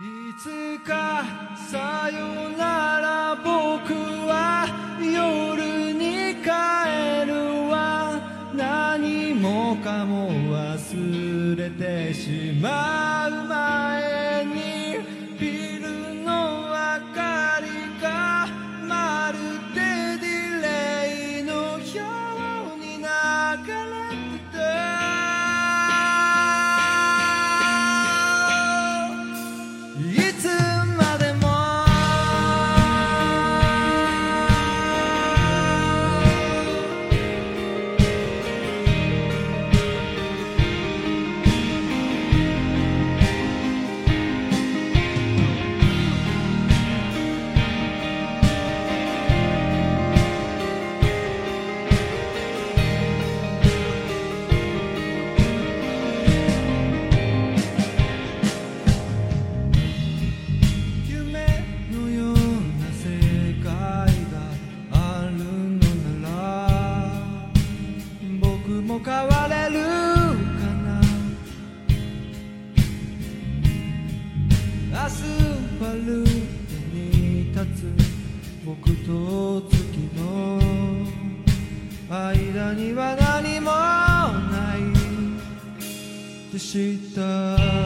いつかさよなら僕は夜に帰るわ。何もかも忘れてしまう前にビルの明かりがまるでディレイのように流れも変われるかな。アスファルトに立つ僕と月の間には何もない。でした。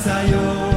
Sayo.